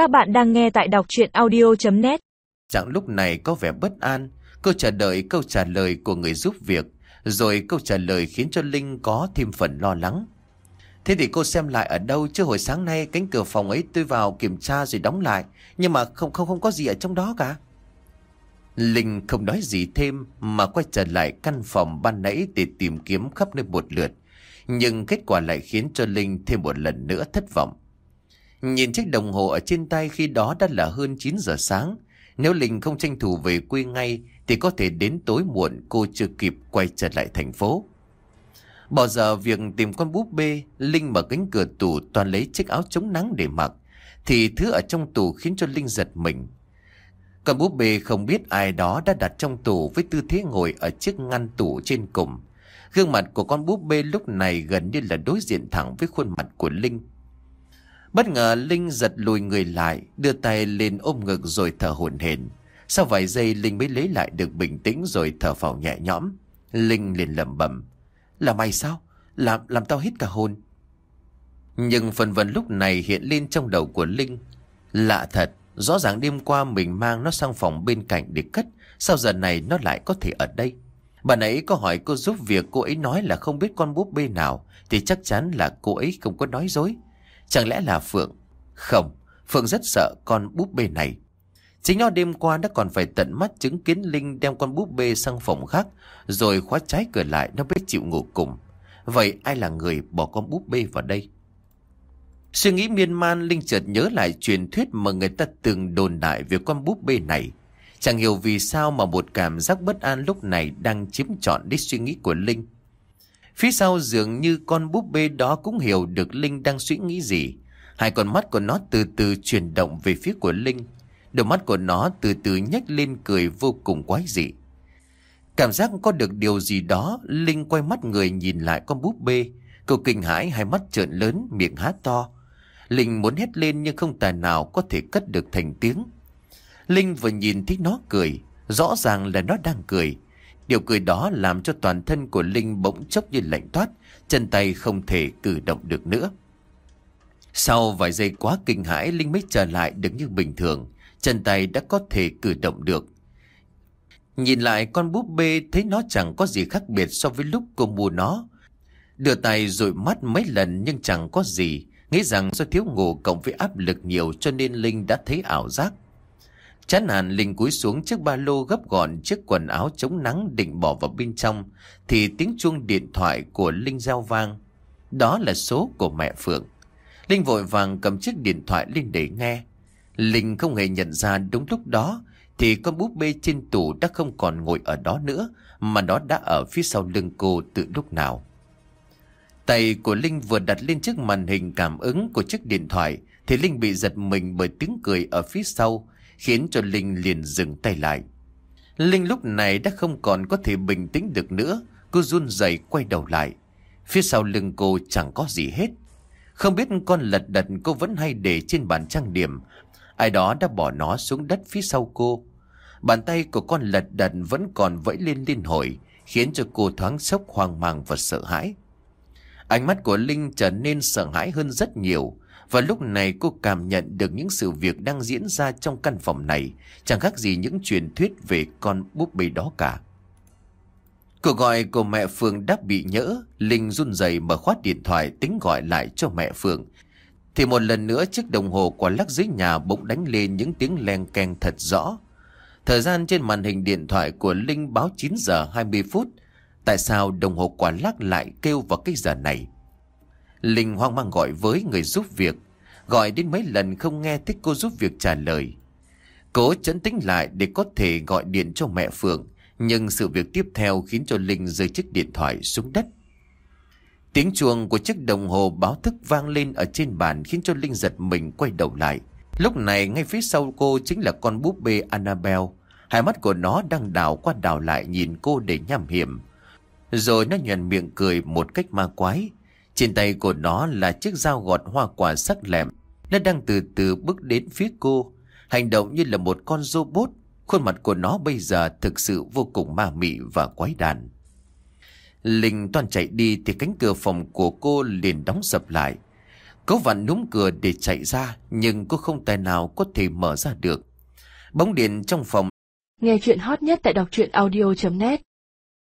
Các bạn đang nghe tại đọc chuyện audio.net Chẳng lúc này có vẻ bất an Cô chờ đợi câu trả lời của người giúp việc, Rồi câu trả lời khiến cho Linh có thêm phần lo lắng. Thế thì cô xem lại ở đâu, chứ hồi sáng nay cánh cửa phòng ấy tôi vào kiểm tra rồi đóng lại, Nhưng mà không không không có gì ở trong đó cả. Linh không nói gì thêm mà quay trở lại căn phòng ban nãy để tìm kiếm khắp nơi một lượt, Nhưng kết quả lại khiến cho Linh thêm một lần nữa thất vọng. Nhìn chiếc đồng hồ ở trên tay khi đó đã là hơn 9 giờ sáng. Nếu Linh không tranh thủ về quê ngay, Thì có thể đến tối muộn cô chưa kịp quay trở lại thành phố. Bỏ giờ việc tìm con búp bê, Linh mở cánh cửa tủ toàn lấy chiếc áo chống nắng để mặc. Thì thứ ở trong tủ khiến cho Linh giật mình. Con búp bê không biết ai đó đã đặt trong tủ Với tư thế ngồi ở chiếc ngăn tủ trên cùng. Gương mặt của con búp bê lúc này gần như là đối diện thẳng với khuôn mặt của Linh. Bất ngờ Linh giật lùi người lại, đưa tay lên ôm ngực rồi thở hổn hển. Sau vài giây Linh mới lấy lại được bình tĩnh rồi thở phào nhẹ nhõm. Linh liền lẩm bẩm, "Là mày sao? Làm làm tao hít cả hồn." Nhưng phần vần lúc này hiện lên trong đầu của Linh. Lạ thật, rõ ràng đêm qua mình mang nó sang phòng bên cạnh để cất, sao giờ này nó lại có thể ở đây? Bà nãy có hỏi cô giúp việc cô ấy nói là không biết con búp bê nào thì chắc chắn là cô ấy không có nói dối. Chẳng lẽ là Phượng? Không, Phượng rất sợ con búp bê này. Chính nó đêm qua đã còn phải tận mắt chứng kiến Linh đem con búp bê sang phòng khác, rồi khóa trái cửa lại nó biết chịu ngủ cùng. Vậy ai là người bỏ con búp bê vào đây? Suy nghĩ miên man Linh chợt nhớ lại truyền thuyết mà người ta từng đồn đại về con búp bê này. Chẳng hiểu vì sao mà một cảm giác bất an lúc này đang chiếm trọn đi suy nghĩ của Linh. Phía sau dường như con búp bê đó cũng hiểu được Linh đang suy nghĩ gì. Hai con mắt của nó từ từ chuyển động về phía của Linh. Đôi mắt của nó từ từ nhếch lên cười vô cùng quái dị. Cảm giác có được điều gì đó, Linh quay mắt người nhìn lại con búp bê. Cô kinh hãi hai mắt trợn lớn, miệng há to. Linh muốn hét lên nhưng không tài nào có thể cất được thành tiếng. Linh vừa nhìn thấy nó cười, rõ ràng là nó đang cười. Điều cười đó làm cho toàn thân của Linh bỗng chốc như lạnh toát, chân tay không thể cử động được nữa. Sau vài giây quá kinh hãi, Linh mới trở lại đứng như bình thường, chân tay đã có thể cử động được. Nhìn lại con búp bê thấy nó chẳng có gì khác biệt so với lúc cô mua nó. Đưa tay rồi mắt mấy lần nhưng chẳng có gì, nghĩ rằng do thiếu ngủ cộng với áp lực nhiều cho nên Linh đã thấy ảo giác. Chán nản, Linh cúi xuống chiếc ba lô gấp gọn, chiếc quần áo chống nắng định bỏ vào bên trong, thì tiếng chuông điện thoại của Linh giao vang. Đó là số của mẹ Phượng. Linh vội vàng cầm chiếc điện thoại lên để nghe. Linh không hề nhận ra đúng lúc đó, thì con búp bê trên tủ đã không còn ngồi ở đó nữa, mà nó đã ở phía sau lưng cô từ lúc nào. Tay của Linh vừa đặt lên chiếc màn hình cảm ứng của chiếc điện thoại, thì Linh bị giật mình bởi tiếng cười ở phía sau khiến cho Linh liền dừng tay lại. Linh lúc này đã không còn có thể bình tĩnh được nữa, cô run rẩy quay đầu lại. Phía sau lưng cô chẳng có gì hết. Không biết con lật đật cô vẫn hay để trên bàn trang điểm, ai đó đã bỏ nó xuống đất phía sau cô. Bàn tay của con lật đật vẫn còn vẫy lên liên hồi, khiến cho cô thoáng sốc hoang mang và sợ hãi. Ánh mắt của Linh trở nên sợ hãi hơn rất nhiều, và lúc này cô cảm nhận được những sự việc đang diễn ra trong căn phòng này, chẳng khác gì những truyền thuyết về con búp bê đó cả. Cuộc gọi của mẹ Phương đã bị nhỡ, Linh run rẩy mở khóa điện thoại tính gọi lại cho mẹ Phương. Thì một lần nữa chiếc đồng hồ quả lắc dưới nhà bỗng đánh lên những tiếng len keng thật rõ. Thời gian trên màn hình điện thoại của Linh báo 9 giờ 20 phút. Tại sao đồng hồ quả lắc lại kêu vào cái giờ này? Linh hoang mang gọi với người giúp việc. Gọi đến mấy lần không nghe thích cô giúp việc trả lời. Cố chấn tĩnh lại để có thể gọi điện cho mẹ Phượng. Nhưng sự việc tiếp theo khiến cho Linh rơi chiếc điện thoại xuống đất. Tiếng chuông của chiếc đồng hồ báo thức vang lên ở trên bàn khiến cho Linh giật mình quay đầu lại. Lúc này, ngay phía sau cô chính là con búp bê Annabelle. Hai mắt của nó đang đảo qua đảo lại nhìn cô để nham hiểm. Rồi nó nhuận miệng cười một cách ma quái. Trên tay của nó là chiếc dao gọt hoa quả sắc lẹm. Nó đang từ từ bước đến phía cô. Hành động như là một con robot. Khuôn mặt của nó bây giờ thực sự vô cùng ma mị và quái đàn. Linh toàn chạy đi thì cánh cửa phòng của cô liền đóng sập lại. Cố vặn núm cửa để chạy ra, Nhưng cô không tài nào có thể mở ra được Bóng điện trong phòng Nghe chuyện hot nhất tại đọc truyện audio.net